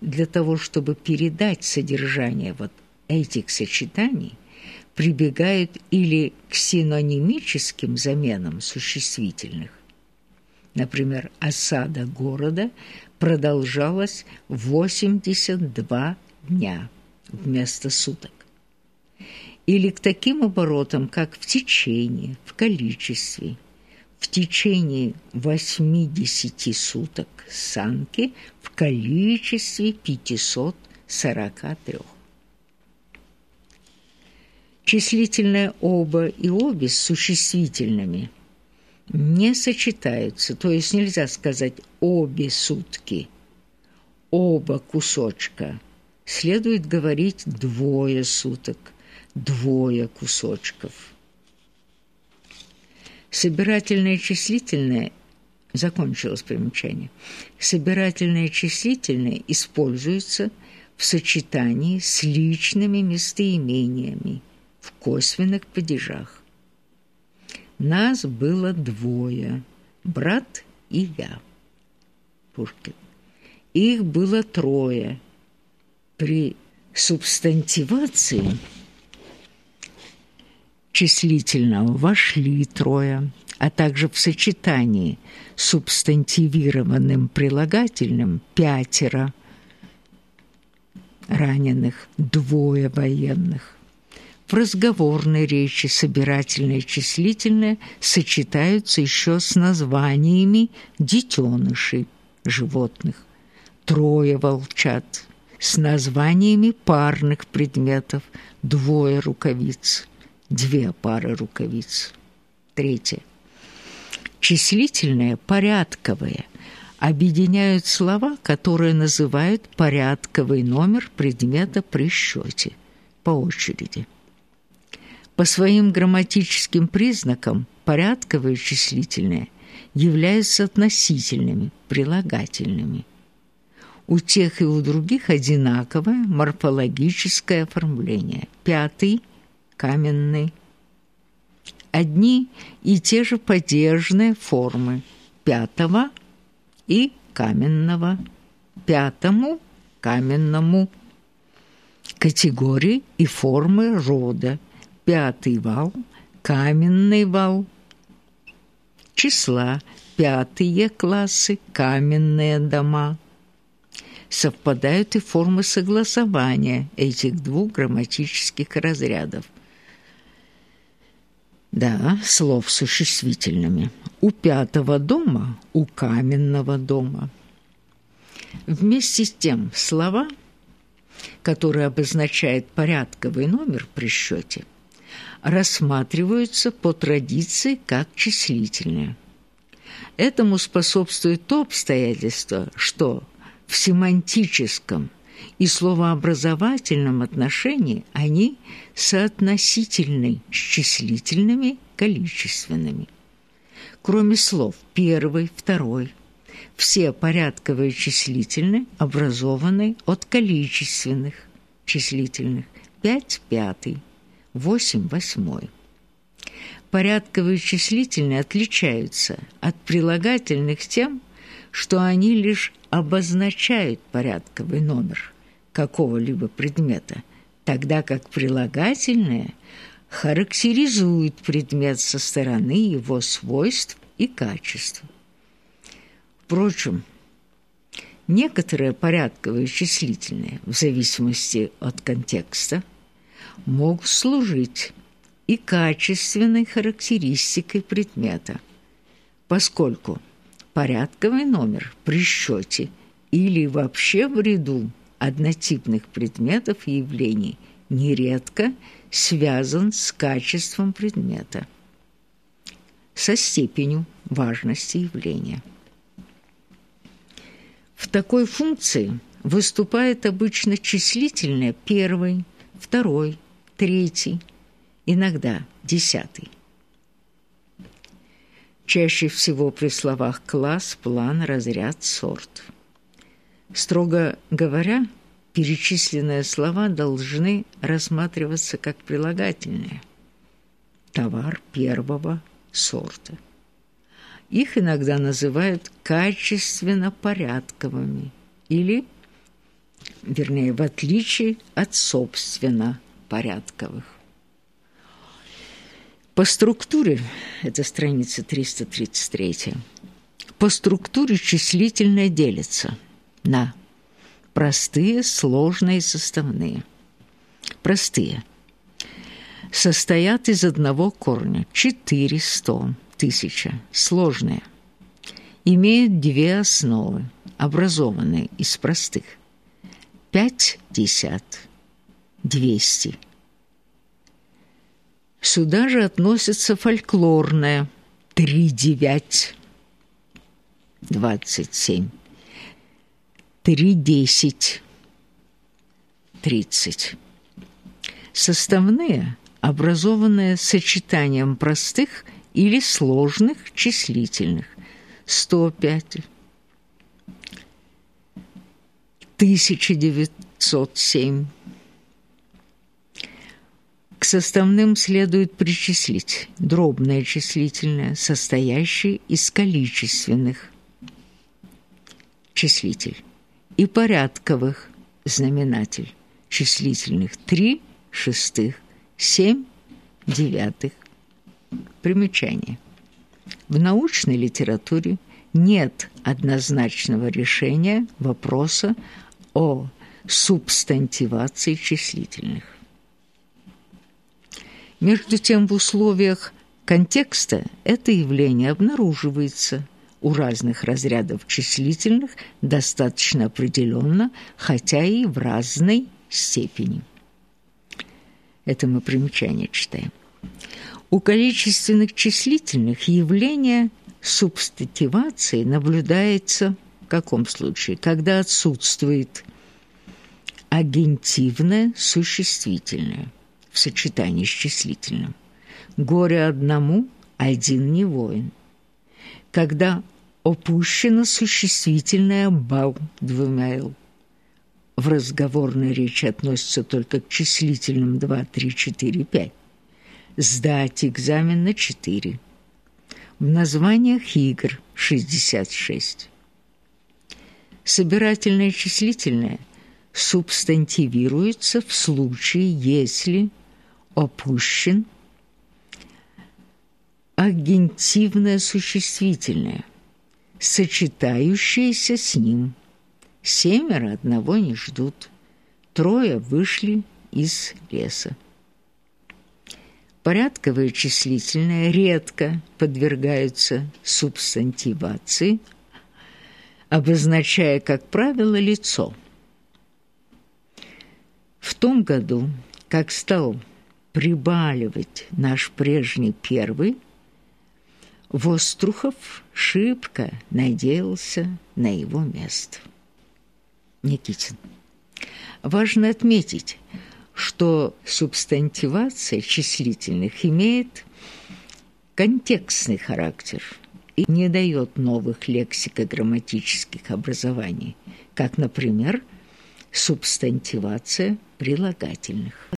для того, чтобы передать содержание вот этих сочетаний, прибегают или к синонимическим заменам существительных. Например, осада города продолжалась 82 дня вместо суток. Или к таким оборотам, как в течение, в количестве, в течение 80 суток санки в количестве 543. Числительное «оба» и «обе» с существительными не сочетаются, то есть нельзя сказать «обе сутки», «оба кусочка». Следует говорить «двое суток», «двое кусочков». Собирательное числительное закончилось примечание. Собирательное числительное используется в сочетании с личными местоимениями в косвенных падежах. Нас было двое, брат и я. Пушкин. Их было трое. При субстантивации числительного вошли трое, а также в сочетании с субстантивированным прилагательным пятеро раненых, двое военных. В разговорной речи собирательное и числительное сочетаются еще с названиями детенышей животных. Трое волчат с названиями парных предметов, двое рукавиц – две пары рукавиц. Третье. Числительное порядковое объединяют слова, которые называют порядковый номер предмета при счете по очереди. По своим грамматическим признакам порядковые числительные являются относительными, прилагательными. У тех и у других одинаковое морфологическое оформление. Пятый – каменный. Одни и те же падежные формы пятого и каменного, пятому каменному. Категории и формы рода. Пятый вал, каменный вал. Числа пятые классы, каменные дома совпадают и формы согласования этих двух грамматических разрядов. Да, слов существительными. У пятого дома, у каменного дома. Вместе с тем слова, которые обозначают порядковый номер при счете, рассматриваются по традиции как числительные. Этому способствует то обстоятельство, что в семантическом и словообразовательном отношении они соотносительны с числительными количественными. Кроме слов первый, второй, все порядковые числительные образованы от количественных числительных пять пятый, восемь восьмой. Порядковые числительные отличаются от прилагательных тем, что они лишь обозначают порядковый номер какого-либо предмета, тогда как прилагательное характеризует предмет со стороны его свойств и качеств. Впрочем, некоторые порядковые числительные, в зависимости от контекста, могут служить и качественной характеристикой предмета, поскольку порядковый номер при счете или вообще в ряду однотипных предметов и явлений нередко связан с качеством предмета, со степенью важности явления. В такой функции выступает обычно числительное первый, второй, третий, иногда десятый. Чаще всего при словах «класс», «план», «разряд», «сорт». Строго говоря, перечисленные слова должны рассматриваться как прилагательные. Товар первого сорта. Их иногда называют качественно порядковыми или вернее, в отличие от собственно порядковых. По структуре, это страница 333, по структуре числительное делится на простые, сложные составные. Простые состоят из одного корня – 400, тысяча. Сложные имеют две основы, образованные из простых – 50, 200. Сюда же относится фольклорное – 3 девять, 27, 3 десять, 30. Составные, образованные сочетанием простых или сложных числительных – 105, 1907, к составным следует причислить дробное числительное, состоящее из количественных числитель и порядковых знаменатель числительных 3 шестых, 7 девятых. Примечание. В научной литературе нет однозначного решения вопроса о субстантивации числительных. Между тем, в условиях контекста это явление обнаруживается у разных разрядов числительных достаточно определенно, хотя и в разной степени. Это мы примечание читаем. У количественных числительных явление субстативации наблюдается в каком случае? Когда отсутствует агентивное существительное – сочетании с числительным. Горе одному, один не воин. Когда опущено существительное «бал» двумя «л». В разговорной речи относится только к числительным 2, 3, 4, 5. Сдать экзамен на 4. В названиях игр 66. Собирательное числительное субстантивируется в случае, если опущен агентивное существительное, сочетающееся с ним. Семеро одного не ждут, трое вышли из леса. Порядковые числительные редко подвергаются субстантивации, обозначая, как правило, лицо. В том году, как стал прибаливать наш прежний первый, Вострухов шибко надеялся на его место. Никитин. Важно отметить, что субстантивация числительных имеет контекстный характер и не дает новых лексико-грамматических образований, как, например, субстантивация прилагательных.